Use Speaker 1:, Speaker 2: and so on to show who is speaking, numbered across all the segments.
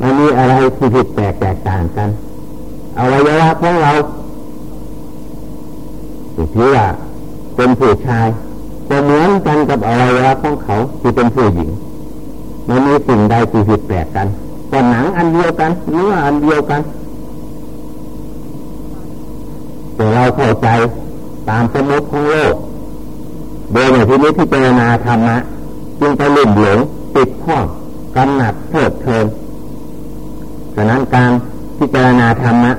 Speaker 1: มันมีอะไรที่ผิดแปลกแตกต่างกันอวัยวะของเราถือว่าเป็นผู้ชายจะเหมือนกันกับอวัยวะของเขาที่เป็นผู้หญิงมันมีสิ่งใดที่ผิดแปลกกันก็หนังอันเดียวกันเนื้ออันเดียวกัน แต่เราเข้าใจตามสมมติของโลกโดยในที่นี้ที่เจรณาธรรมะจึงไปลุ่มหลงติดข้องกำหนัดเพิดเพลิน ฉะนั้นการพิจารณาธรรมะ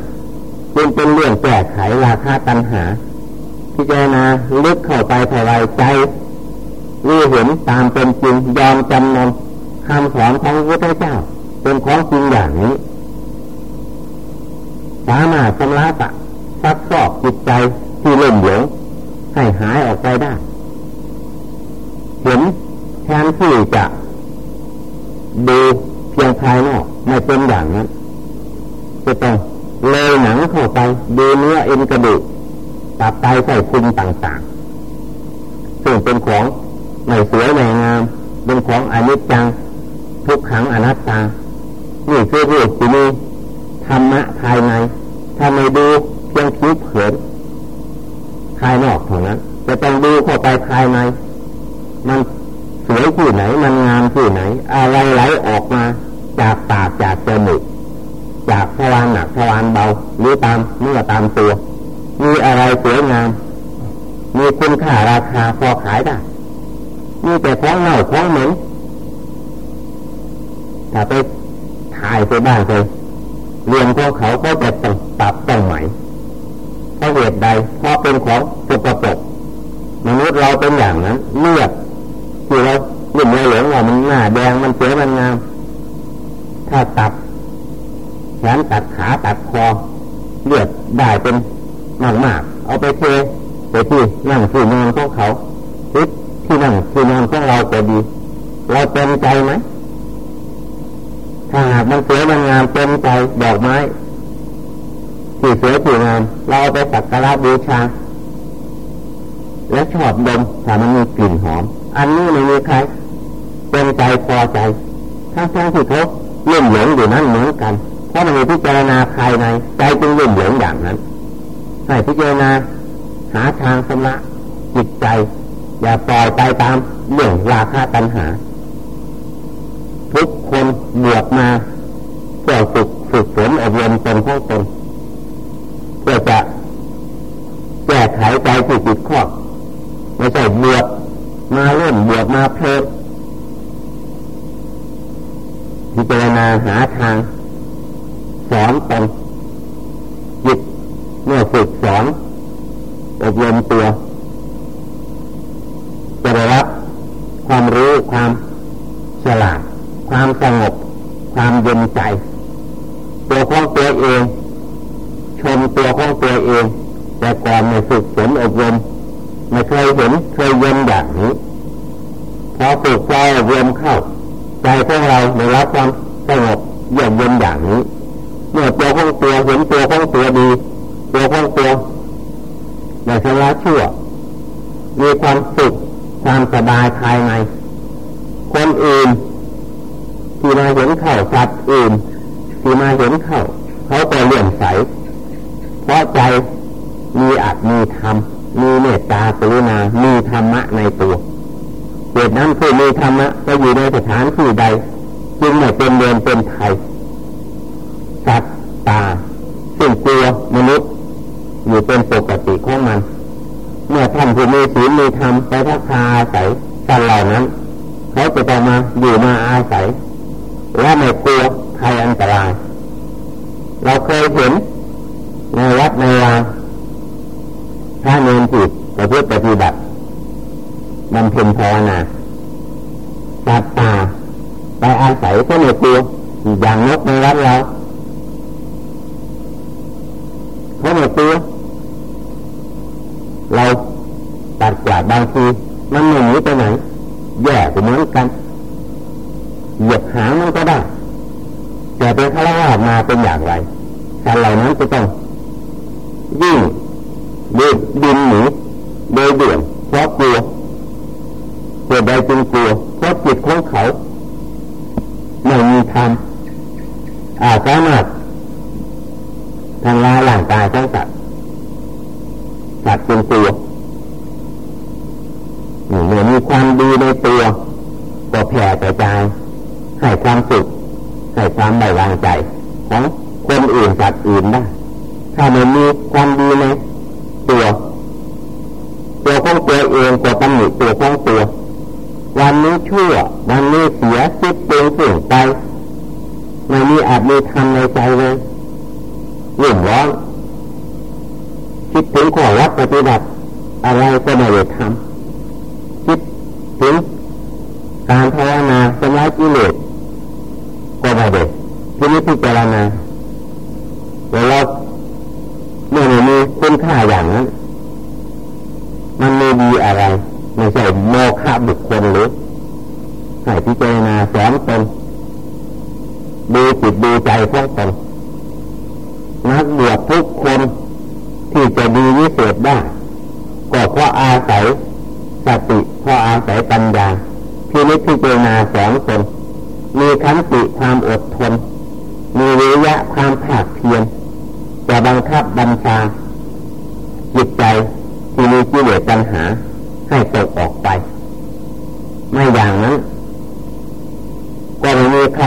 Speaker 1: จึงเป็นเรื่องแก้ไขราคาตัณหา พิจารณาลึกเข้าไปภายในใจรู้เห็นตามเป็นจริงยอมจำนนคำสอนของพระพุทธเจ้า เป็นของจริงอย่างนี้สามารถชำระตะซักซอกจิตใจที่เล่มหลงให้หายออกไปได้ เห็นแทนที่จะดูเพียงภายนอกไม่เป็นอย่างนั้นจะต้องเลยหนังเข้าไปดูเนื้อเอ็นกระดูกตับไตไส้พุงต่างๆซึ่งเป็นของไม่สวยไม่งาม เป็นของอนิจจัง ทุกขังอนัตตานี่คือรูปที่มีธรรมะภายในถ้าไม่ดูเพียงผิวเผินภายนอกเท่านั้นจะต้องดูเข้าไปภายใน มันสวยที่ไหน มันงามที่ไหน อะไรไหลออกมาจากปากจากจมูกจาก ทวารหนักทวารเบาหรือตามเนื้อตามตัว มีอะไรสวยงาม มีคุณค่าราคาพอขายได้มีแต่ของเน่าของเหม็นถ้าไปถ่ายไปบ้านไปเรียนพวกเขาก็จะต้องปรับต้องใหม่เพราะเหตุใดเพราะเป็นของสกปรกมนุษย์เราเป็นอย่างนั้นเลือดที่เราหลุ่มเราหลงว่ามันหน้าแดงมันสวยมันงาม ถ้าตัด แขนตัดขาตัดคอเลือดได้เป็นมากมากเอาไปเทไปที่นั่งที่นอนของเขาทิศที่นั่งที่นอนของเราก็ดี เราเต็มใจไหมถ้าหากมันสวยมันงามเต็มใจดอกไม้ที่สวยที่งามเราไปสักการะบูชา และชอบดมถ้ามันมีกลิ่นหอม อันนี้ไม่มีใครเต็มใจพอใจทั้งทั้งที่เขาเลื่อมหลงอยู่นั่นเหมือนกัน เพราะมันมีพิจารณาภายในใจจึงเลื่อมหลงอย่างนั้นให้พิจารณาหาทางสำระจิตใจ อย่าปล่อยไปตามเรื่องราคาตัณหา ทุกคนบวกมาเพื่อฝึกฝึกฝนอบรมตนของตนเพื่อจะแก้ไขใจที่ติดข้อไม่ใช่บวกมาเล่นบวกมาเพลิดพิจารณาหาทาง สอนตนจิตเมื่อฝึกสอนอบรมตัวจะได้รับความรู้ความฉลาดความสงบความเย็นใจ ตัวของตัวเอง ชมตัวของตัวเอง แต่ก่อนไม่ฝึกฝนอบรมไม่เคยเห็นเคยเย็นอย่างนี้พอฝึกใจอบรมเข้า ใจของเราได้รับความสงบเยือกเย็นอย่างนี้เมื่อตัวของตัวเห็นตัวของตัวดี ตัวของตัวในสละชั่ว มีความสุขความสบายภายใน คนอื่น ที่มาเห็นเข่าสัตว์อื่น ที่มาเห็นเข่าเขาก็เลื่อมใส เพราะใจมีอั ตมีธรรมมีเมตตาตุนามีธรรมะในตัวเหตุนั้นคือมีธรรมะจะอยู่ในสถานที่ใด จึงไม่เป็นเมือนเป็นไทยสัตว์ตาสิ่งกลัวมนุษย์อยู่เป็นปกติของมัน เมื่อท่านผู้มีศีลมีธรรมไปทักทาอาศัยสัตว์เหล่านั้น เขาจะต้องมาอยู่มาอาศัยและไม่กลัวภัยอันตราย เราเคยเห็นในวัดในวาถ้าเนินจิตประพฤติปฏิบัติบำเพ็ญภาวนาสัตว์ตาไปอาศัยก็ไม่กลัวอย่างนกในวัดเราเขาไม่กลัวเราตั ดกวาดบางทีมันหนีไปไหน แย่ก็เหมือนกันเหยียบหางมันก็ได้แต่เป็นฆราวาสมาเป็นอย่างไรการเหล่านั้นจะต้องยิ่งดินดินหนีโดยเดี่ยวเพราะกลัวเกิดใดจึงกลัวเพราะจิตของเขาไม่มีธรรมสามารถทำลายร่างกายของสัตว์สัตว์เป็นตัวเมื่อมีความดีในตัวก็แผ่กระจายให้ความสุขให้ความใบวางใจของคนอื่นสัตว์อื่นได้ถ้าไม่มีความดีในตัวตัวของตัวเองก็ตำหนิ ตัว วันนี้ชั่ววันนี้เสียคิดเปลี่ยนสิ่งไปไม่มีอาจมีทำในใจเลยหลุ่มร้อนคิดถึงขอวัดปฏิบัติอะไรก็ไม่ได้ทำคิดถึงการภาวนาสมาธิเลสก็ไม่ได้ที่นี้พิจารณาเวลาเมื่อมีคุณค่าอย่างนั้น มันไม่ดีอะไร ไม่ใช่โมฆะบุคคลหรือให้พิจารณาสอนตนดูจิตดูใจของตนนักบวชทุกคนที่จะดีวิเศษได้ ก็เพราะ อาศัยสติเพราะอาศัยปัญญาที่นิพพิจารณาสองคนมีขันติความอดทน มีวิยะความภาคเพียรจะบังคับบัญชาจิตใจที่มีกิเลสปัญหาให้ตกออกไป ไม่อย่างนั้น ก็ไม่มีใคร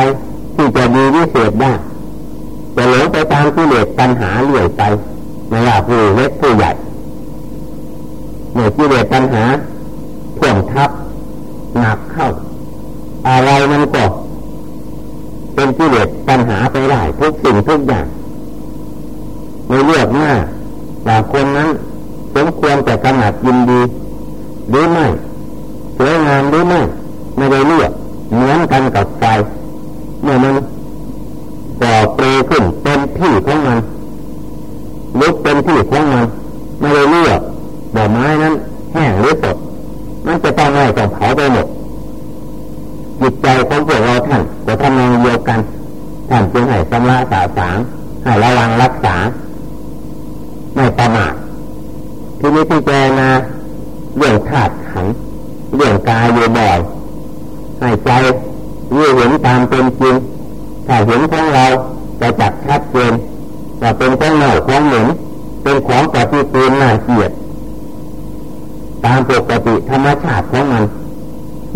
Speaker 1: ที่จะดีวิเศษได้จะหลงไปตามกิเลสปัญหาเลื่อยไปไม่ว่าผู้เล็กผู้ใหญ่เมื่อกิเลสปัญหาท่วมทับหนักเข้า อะไรมันก็เป็นกิเลสปัญหาไปได้ทุกสิ่งทุกอย่างไม่เลือกหน้าว่าคนนั้นสมควรแต่ขนาดยินดีหรือไม่สวยงามหรือไม่ไม่ได้เลือกเหมือนกันกับไฟเมื่อมันก่อเปลขึ้นเป็นที่ของมันลุกเป็นที่ของมันไม่ได้เลือกดอกไม้นั้นแห้งหรือสดมันจะต้องให้ต้องเผาไปหมดจิตใจของพวกเราท่านก็ทำนองเดียวกันท่านจึงให้สำระสาสางให้ระวังรักษาไม่ประมาทที่นี้ที่เจนะเรื่องธาตุขันเรื่องกายอยู่บ่อยให้ใจรู้เห็นตามเป็นจริงถ้าเห็นของเราจะจับชัดเจนว่าเป็นของเน่าของเหม็นเป็นของปฏิกูลน่าเกลียดตามปกติธรรมชา ติของมัน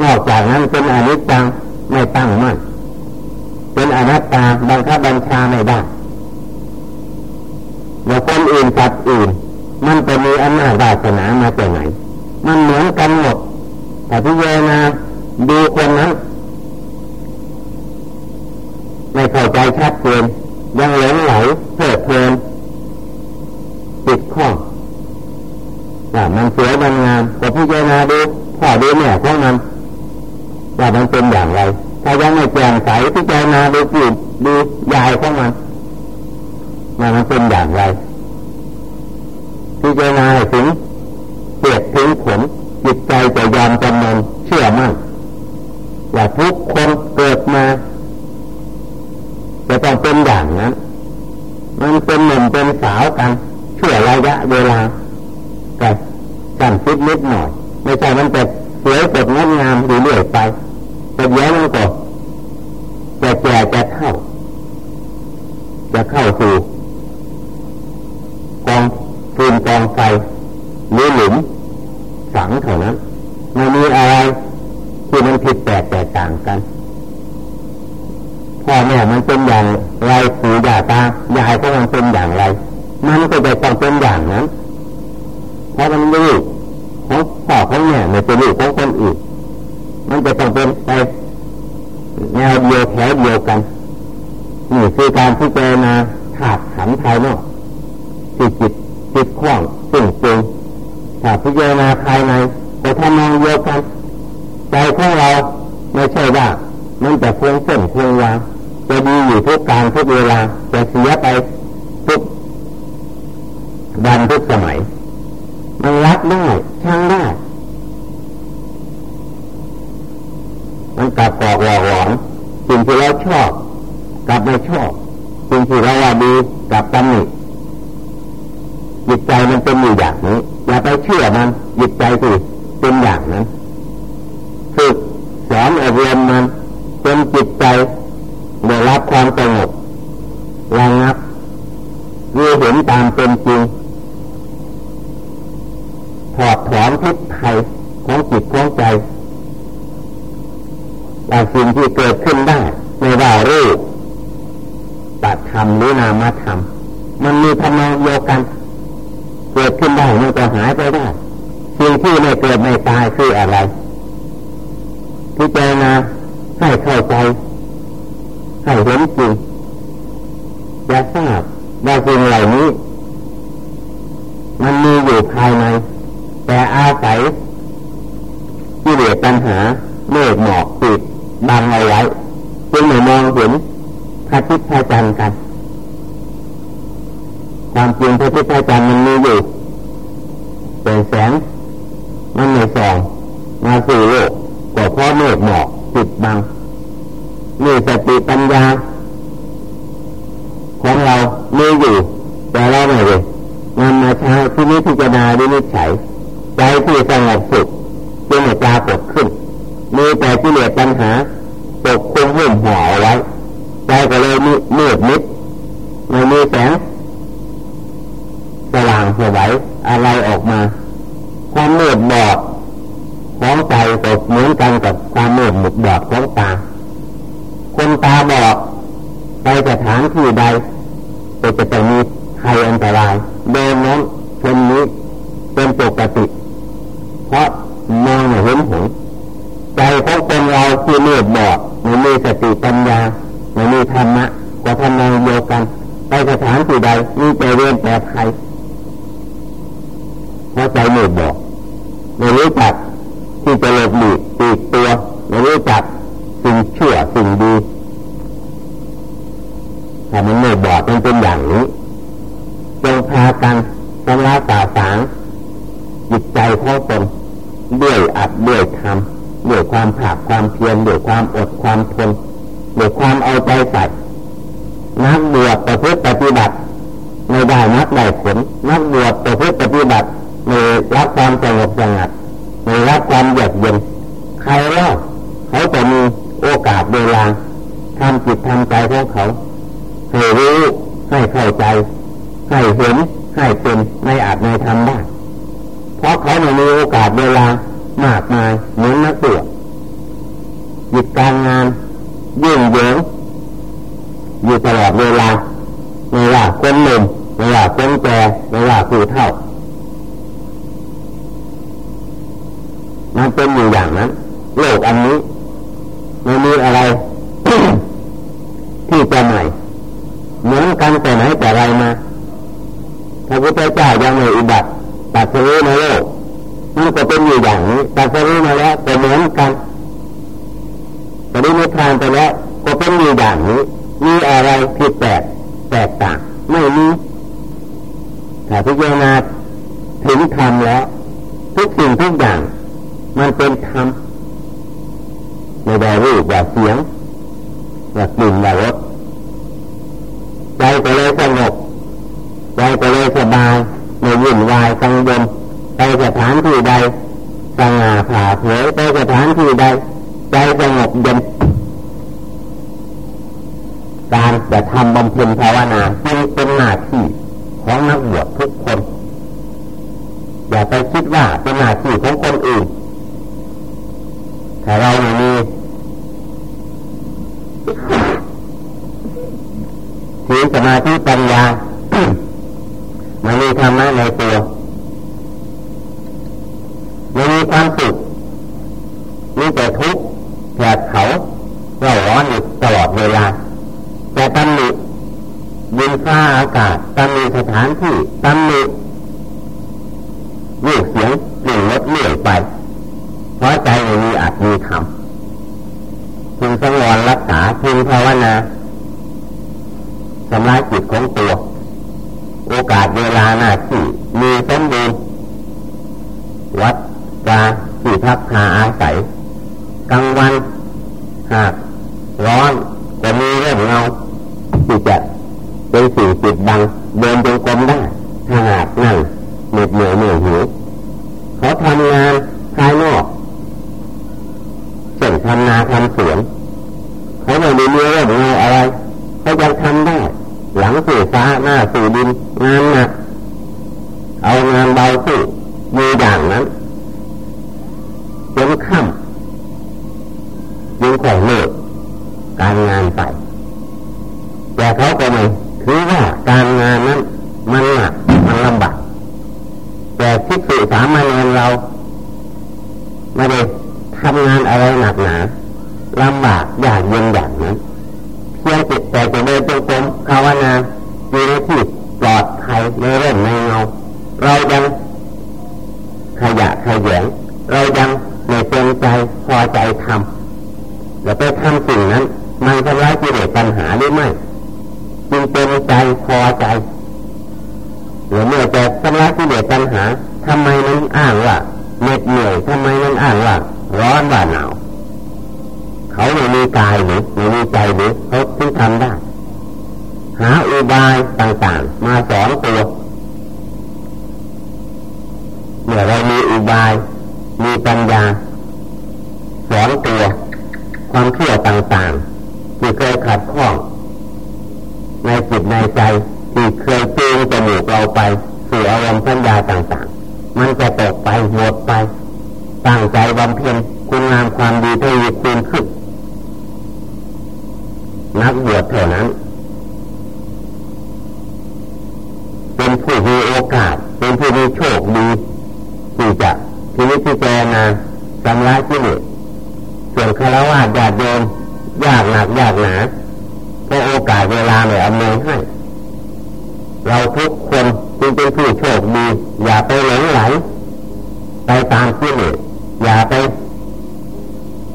Speaker 1: นอกจากนั้นเป็นอนิจจังไม่ตั้งมั่น เป็นอนัตตาบังคับบัญชาไม่ได้ว่าคนอื่นสัตว์อื่น มันจะมีอำนาจวาสนามาจากไหน มันเหมือนกันหมดแต่พิจารณาดูคนนั้นไม่เข้าใจชัดเจนยังหลงไหลเพลิดเพลินติดข้อว่ามันสวยมันงามแต่พิจารณาดู พ่อดูแม่ของมันว่ามันเป็นอย่างไร ถ้ายังไม่แจ่มใสพิจารณาดูจิตดูยายของมันว่ามันเป็นอย่างไรพิจารณาถึงเกิดถึงผลจิตใจจะยอมจำนนเชื่อมั่นว่าทุกคนเกิดมาจะต้องเป็นอย่างนั้น มันเป็นหนุ่มเป็นสาวกันช่วยระยะเวลาแต่สั่นคิดนิดหน่อย ไม่ใช่มันจะสวยสดงดงามอยู่เรื่อยไปแต่เดี๋ยวมันก็จะแก่จะเท่า จะเข้าสู่กองฟืนกองไฟหรือหลุมฝังเท่านั้นไม่มีอะไรที่มันผิดแปลกแตกต่างกันพ่อแม่มันเป็นอย่างไรปู่ย่าตายายก็มันเป็นอย่างไร มันก็จะต้องเป็นอย่างนั้นเพราะมันลูกของพ่อของแม่ไม่เป็นลูกของคนอื่นมันจะ ต้องเป็นไปแนวเดียวแถวเดียวกันนี่คือการพิจารณาถาดขันภายนอกจิตจิตจิตคล้องสิ่งจริงถ้าพิจารณาภายในก็ทำนองเดียวกันใจของเราไม่ใช่ว่ามันจะคงเส้นคงวางจะดีอยู่ทุกการทุกเวลาจะเสียไปทุกวันทุกสมัยมันรักได้ช่างได้ มันกลับกอกหลอกหลอนสิ่งที่เรา ชอบกลับไม่ชอบสิ่งที่เราว่าดีกลับตำหนิจิตใจมันเป็นอยู่อย่างนี้อย่าไปเชื่อมันจิตใจสิเป็นอย่างนั้นฝึกสอนอบรมมันจนจิตใจได้รับความสงบระงับมีเห็นตามเป็นจริงถอดถอนพิษภัยของจิตของใจว่าสิ่งที่เกิดขึ้นได้ไม่ว่ารูปปัตธรรมหรือนามธรรมมันมีทำนองเดียวกัน เกิดขึ้นได้มันก็หายไปได้สิ่งที่ไม่เกิดไม่ตายคืออะไรพิจารณาให้เข้าใจให้เห็นจริงจะทราบว่าสิ่งเหล่านี้ มันมีอยู่ภายใน แต่อาศัยที่เหลือปัญหาเมฆหมอกปิดบังเอาไว้จึงไม่มอง เห็นพระทิศพระจันทร์กัน ความจริงพระทิศพระจันทร์มันมีอยู่เป็นแสงมันไม่ส่องมาสู่โลกก็เพราะเมฆหมอกปิดบังมีสติปัญญาของเรามีอยู่ แต่เราไม่เลยนำมาใช้ที่นี้พิจารณาดินิจฉัยใจที่สงบสุขจึงไม่ปรากฏขึ้น มีแต่ที่เหลือปัญหาปกคุมหุ่มห่อไว้ใจก็เลยมืดมิดไม่มีแสงสว่างสวยอะไรออกมา ความมืดบอดของใจก็เหมือนกันกับความมืดหมุดบอดของตา คน ตาบอดไปสถานที่ใดก็จะต้องมีภัยอันตรายเดินนั้นเช่นนี้เป็นปกติ เพราะมองเห็นหงใจของคนเราคือมืดบอดไม่มีสติปัญญาไม่มีธรรมะก็ทำงานเดียวกัน ไปสถานที่ใดมีแต่เรียนแต่ภัยเพราะใจมืดบอดไม่รู้จักที่จะหลบหลีกปีกตัวไม่รู้จักสิ่งชั่วสิ่งดีถ้ามันไม่บอดมันเป็นอย่างนี้จงพากันชำระสาสางจิตใจของตนด้วยอัดด้วยทำด้วยความผากความเพียรด้วยความอดความทนด้วยความเอาใจใส่ นักบวชประพฤติปฏิบัติไม่ได้นักได้ผลนักบวชประพฤติปฏิบัติไม่รับความสงบสงัดไม่รับความเยือกเย็นใครเล่าเขาจะมีโอกาสเวลาทำจิตทำใจของเขาให้รู้ให้เข้าใจให้เห็นให้เป็นในอาจในทำได้เพราะเขาไม่มีโอกาสเวลามากมายเหมือนนักบวชหยุดการงานยุ่งเหยิง อยู่ตลอดเวลาไม่ว่าคนหนุ่มไม่ว่าคนแก่ไม่ว่าผู้เฒ่ามันเป็นอยู่อย่างนั้น โลกอันนี้ไม่มีอะไร ที่จะใหม่เหมือนกันแต่ไหนแต่ไรมาพระพุทธเจ้ายังไม่อุบัติตัดสู้ในโลกมันก็เป็นอยู่อย่างนี้ตัดสู้มาแล้วแต่เหมือนกันแต่ได้ไม่ทานไปแล้วก็เป็นอยู่อย่างนี้ มีอะไรผิดแปลกแตกต่างไม่มีถ้าพิจารณาถึงธรรมแล้ว ทุกสิ่งทุกอย่าง มันเป็นธรรมไม่ได้รูปว่าเสียงว่ากลิ่นว่ารสใจก็เลยสงบใจก็เลยสบายไม่วุ่นวายกังวลไปสถานที่ใดสง่าผ่าเผยไปสถานที่ใดใจสงบเย็นการ จะทำบำเพ็ญภาวนาจึงเป็นหน้าที่ของนักบวชทุกคน อย่าไปคิดว่าเป็นหน้าที่ของคนอื่นถ้าเรามีศีลสมาธิปัญญามันมีธรรมะในตัวไม่มีความสุขมีแต่ทุกข์แผดเขาเราร้อนอยู่ตลอดเวลา แต่ตำหนิดินฟ้าอากาศตำหนิ สถานที่ตำหนิรูปเสียงหนึ่งลดเลื่อยไปเพราะใจม่มีอัตมีธรรมพึงสงวนรักษาพึงภาวนาสำระจิตของตัว โอกาสเวลาหน้าที่มีสมบูรณ์วัดวาที่พักหาอาศัยกลางวันหากร้อนจะมีเรื่องเงาที่จะเป็นสิ่งจิตบังกรมได้ถ้าหากนั่งเหนื่อยเหนื่อยเหนื่อยหิวเขาทำงานภายนอกเช่นทำนาทำสวนเขาไม่มีเรื่องเงาอะไรเขายังทำได้ หล ลังสู่ฟ้าหน้าสู่ดินงานหนักเอางานเบาสู้มีอย่างนั้นจนค่ำยิงของเลิกการงานไปแต่เขาก็ไม่ถือว่าการงานนั้นมันหนักมันลำบาก แต่ที่สื่อสามัญเราไม่ได้ทำงานอะไรหนักหนาลำบากยากเย็นอย่างนั้นเพียงจิตแต่จะเดินจงกรมภาวนาอยู่ในที่ปลอดภัยในเรื่องในเงาเรายังขยะขยงเรายังไม่เต็มใจพอใจทำแล้วไปทำสิ่งนั้น มันทำร้ายกิเลสปัญหาหรือไม่จึงเต็มใจพอใจหรือเมื่อจะทำร้ายกิเลสปัญหาทำไมนั้นอ้างว่าเหน็ดเหนื่อยทำไมนั้นอ้างว่าร้ อนว่าหนาวเขาไม่มีกายหรือไม่มีใจหรือเขาถึงทำได้ หาอุบายต่างๆ มาสอนตัวเมื่อเรามีอุบาย มีปัญญาสอนตัวความเชื่อต่างๆ ที่เคยขัดข้อง ในจิตในใจที่เคยจูงจมูกเราไปสู่อารมณ์สัญญาต่างๆ มันจะตกไปหมดไปตั้งใจบำเพ็ญ คุณงามความดีทวีคูณขึ้นนักบวชเท่านั้น เป็นผู้มีโอกาส เป็นผู้มีโชคดีที่จะทีนี้พิจารณาสำลักที่นี่ส่วนคารวะญาติโยมยากหนักยากหนาเพราะโอกาสเวลาไม่อำนวยให้ เราทุกคนจึงเป็นผู้โชคดี อย่าไปหลงไหล ไปตามที่นี่อย่าไป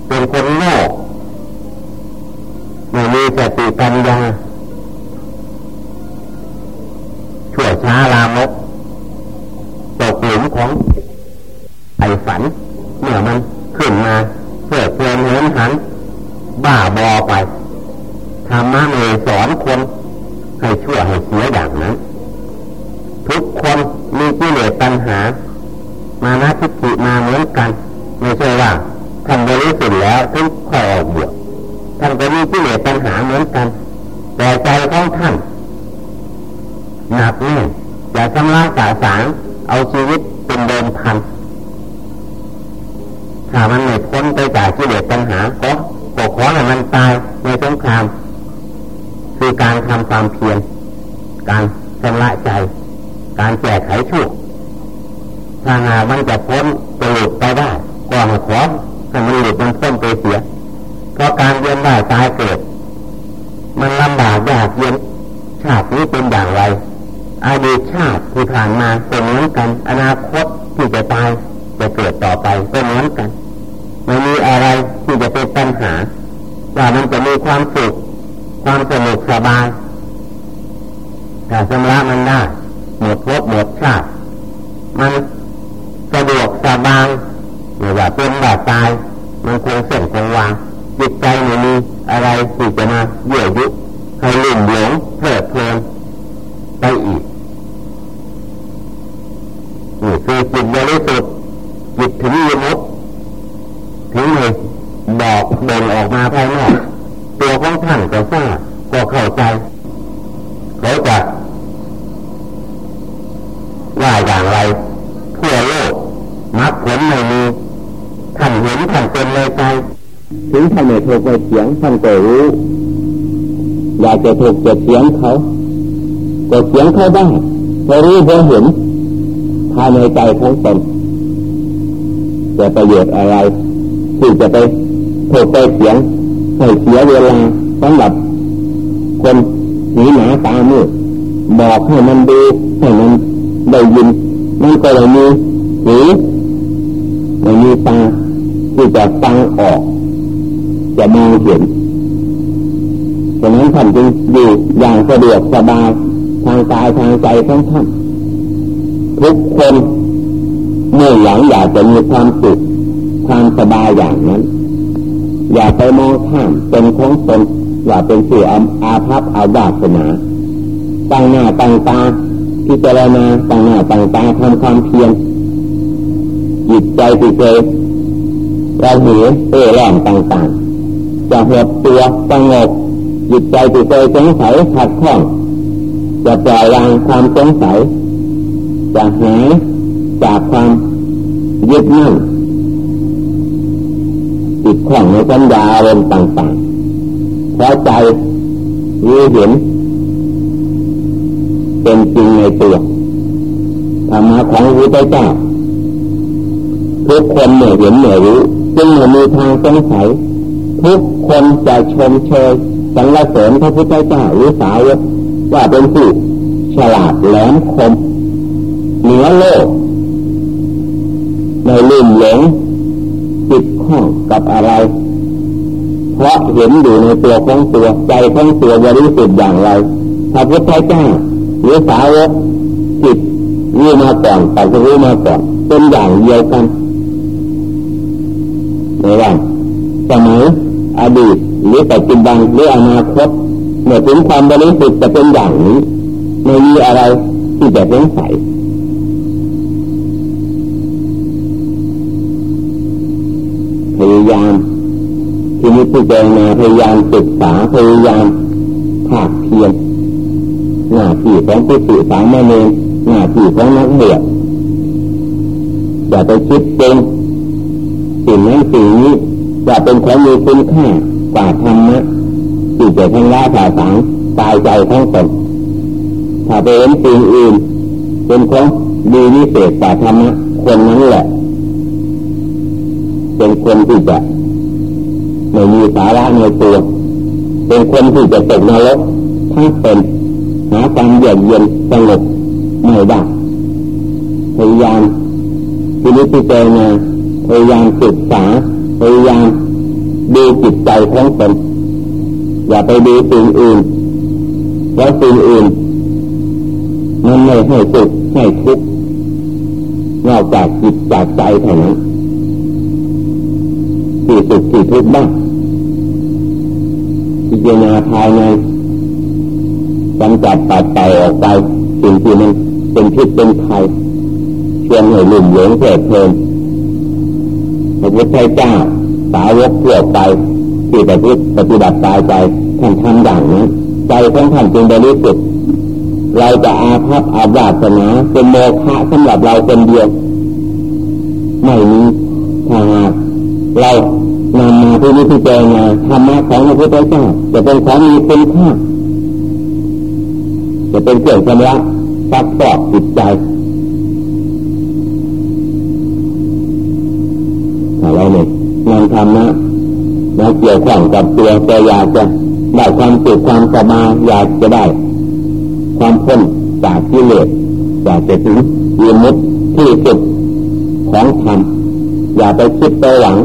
Speaker 1: เป็นคนโง่ไม่มีสติปัญญาช่วยช้าลามกตกหลุมของไอ้ฝันเมื่อมันขึ้นมาเพื่อเพลินเหินหัน บ้าบอไปธรรมะเมสอนคนให้ชั่วให้เสียอย่างนั้น ทุกคนมีกิเลสปัญหา มานะทิฏฐิมาเหมือนกัน ไม่ใช่ว่าท่านบริสุทธิ์แล้วถึงค่อยออกบวชท่านก็มีกิเลสปัญหาเหมือนกัน แต่ใจของท่านหนักแน่อย่าทำลายสาสางเอาชีวิต เป็นเดิมพันถ้ามันไม่พ้นไปจากกิเลสปัญหาก็ปก็ขอให้มันตายในสงคราม คือการทำความเพียรการชำระใจ การแก้ไขชั่วถ้าหามันจะพ้นจะหลุดไปได้ก็ให้ขอให้มันหลุดมันพ้นไปเสีย เพราะการเวียนว่ายตายเกิด มันลำบากยากเย็นชาตินี้เป็นอย่างไร อดีตชาติที่ผ่านมาเป็นเหมือนกัน อนาคตที่จะตายจะเกิดต่อไปก็เหมือนกันไม่มีอะไรที่จะเป็นปัญหาว่ามันจะมีความสุขความสนุกสบายถ้าชำระมันได้หมดภพหมดชาติมันสะดวกสบายหรือว่าเป็นแบบตาย มันคงเส้นคงวางจิตใจไม่มีอะไรที่จะมาเยื่อยุให้ลุ่มหลงเพลิดเพลินไปอีกนี่คือจิตบริสุทธิ์จิตถึงยมุตถึงเลยบอกเดินออกมาภายนอกตัวของท่านก็ทราบก็เข้าใจเขาจะว่าอย่างไรทั่วโลกมักผลไม่มีท่านเห็นท่านเป็นเลยใจถึงท่านไม่ถูกไปเสียงท่านก็รู้ อยาก จะถูกจ็บเสียงเขาก็เสียงเขาได้พอรู้พอเห็นภายในใจของตนจะประโยชน์อะไรที่จะไปโทษไปเสียงให้เสียเวลาสำหรับคนหนีหนาตามืดบอกให้มันดูให้มันได้ยินมันก็เลยมีหูไม่มีตาที่จะฟังออก จะมองเห็น ฉะนั้นท่านจึงอยู่อย่างสะดวกสบายทางกายทางใจของท่านทุกคนเมื่อหลังอยากจะมีความสุขความสบายอย่างนั้น อย่าไปมองข้ามเป็นของตนอย่าเป็นเสื่ออาภัพอาญาสนาตั้งหน้าตั้งตาพิจารณาตั้งหน้าตั้งตาทำความเพียรจิตใจที่เคยเราเหนเออแรงต่างๆจะหดตัวสงบ จิตใจที่เคยสงสัยขัดข้องจะปล่อยวางความสงสัยจะหายจากความยึดมั่นติดข้องในสัญญาอารมณ์ต่างๆเพราะใจรู้เห็นเป็นจริงในตัวธรรมะของพระพุทธเจ้าทุกคนเหมื่อเห็นเหมื่อรู้จึงมีทางสงสัยทุกคนจะชมเชย สรรเสริญพระพุทธเจ้าหรือสาวกว่าเป็นผู้ฉลาดแหลมคมเหนือโลกในลืมหลงติดข้องกับอะไร เพราะเห็นอยู่ในตัวของตัวใจของตัวบริสุทธิ์อย่างไรพระพุทธเจ้าหรือสาวกจิตรู้มาก่อนแต่รู้มาก่อนเป็นอย่างเดียวกันในว่าสมัยอดีต หรือปัจจุบันหรืออนาคตเมื่อถึงความบริสุทธิ์จะเป็นอย่างนี้ไม่มีอะไรที่จะสงสัยพยายามที่นี้ผู้เจริญพยายามศึกษาพยายามภาคเพียรหน้าที่ของผู้สื่อสารมาเองหน้าที่ของนักเรียนอย่าไปคิดเป็นสิ่งนั้นสิ่งนี้จะเป็นของมีคุณค่า กว่าธรรมะที่จะทั้งละสาสังตายใจทั้งตนถ้าไปเห็นสิ่งอื่น เป็นของดีนิเศษกว่าธรรมะคนนั้นแหละ เป็นคนที่จะไม่มีสาระในตัว เป็นคนที่จะตกนรกทั้งเป็นหาความเยือกเย็นสงบไม่ได้พยายามที่นี้ที่เจอมาพยายามศึกษาพยายาม ดูจิตใจของตนอย่าไปดูสิ่งอื่นเพราะสิ่งอื่นมันไม่ให้สุขให้ทุกข์นอกจากจิตจากใจเท่านั้นที่สุขที่ทุกข์บ้างพิจารณาภายในกำจัดปัดไปออกไปสิ่งที่มันเป็นพิษเป็นภัยชวนให้ลุ่มหลงเพลิดเพลินพระพุทธเจ้า สาวกทั่วไปที่ปฏิปฏิบัติตายใจท่านทำอย่างนั้นใจของท่านจึงบริสุทธิ์เราจะอาภัพอาบาสนาเป็นโมฆะสำหรับเราเป็นเดียวไม่มีถ้าหากเรานำมาที่นี้ที่เจอมาธรรมะของพระพุทธเจ้าจะเป็นของมีคุณค่าจะเป็นเครื่องชำระซักฟอกจิตใจอะไรเนี่ยนำ ธรรมะมาเกี่ยวข้องกับตัวแต่อยากจะได้ความสุขความสบายอยากจะได้ ความพ้นจากกิเลสอยากจะถึงยืนมุดที่สุดของธรรมอย่าไปคิดไปหวัง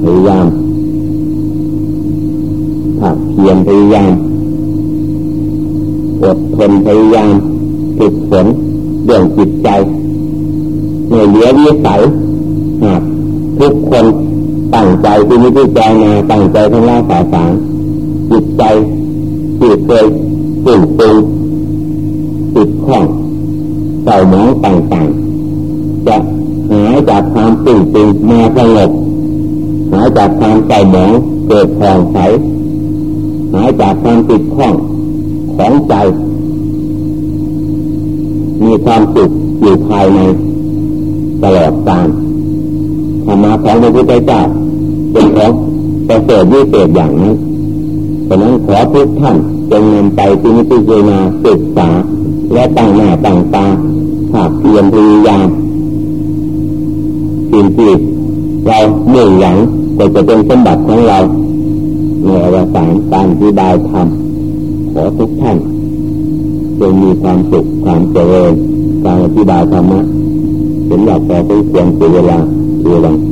Speaker 1: พยายามผักเพียรพยายามอดทนพยายามฝึกฝนเรื่องจิตใจ ในเหลือวิสัยหากทุกคนตั้งใจที่นี้ที่ใจมาตั้งใจทั้งล่าสาสารจิตใจที่เคยฝุ่นปุงติดข้องเศร้าหมองต่างๆจะหายจากความตื่นตึงมาสงบหายจากความใจหมองเกิดผ่องใสหายจากความติดข้องของใจ มีความสุขอยู่ภายใน ตลอดกาลธรรมะของพระพุทธเจ้าเป็นของประเสริฐวิเศษอย่างนั้นฉะนั้นขอทุกท่านจงนำไปที่นิพพานาศึกษา และตั้งหน้าตั้งตาภาคเพียรพยายามสิ่งที่เราเมื่อหลังก็จะเป็นสมบัติของเราในอวสานการอธิบายธรรมขอทุกท่านจงมีความสุขความเจริญการอธิบายธรรมะ เห็นอยาพอไปควรเสียเวลาเสียเวลา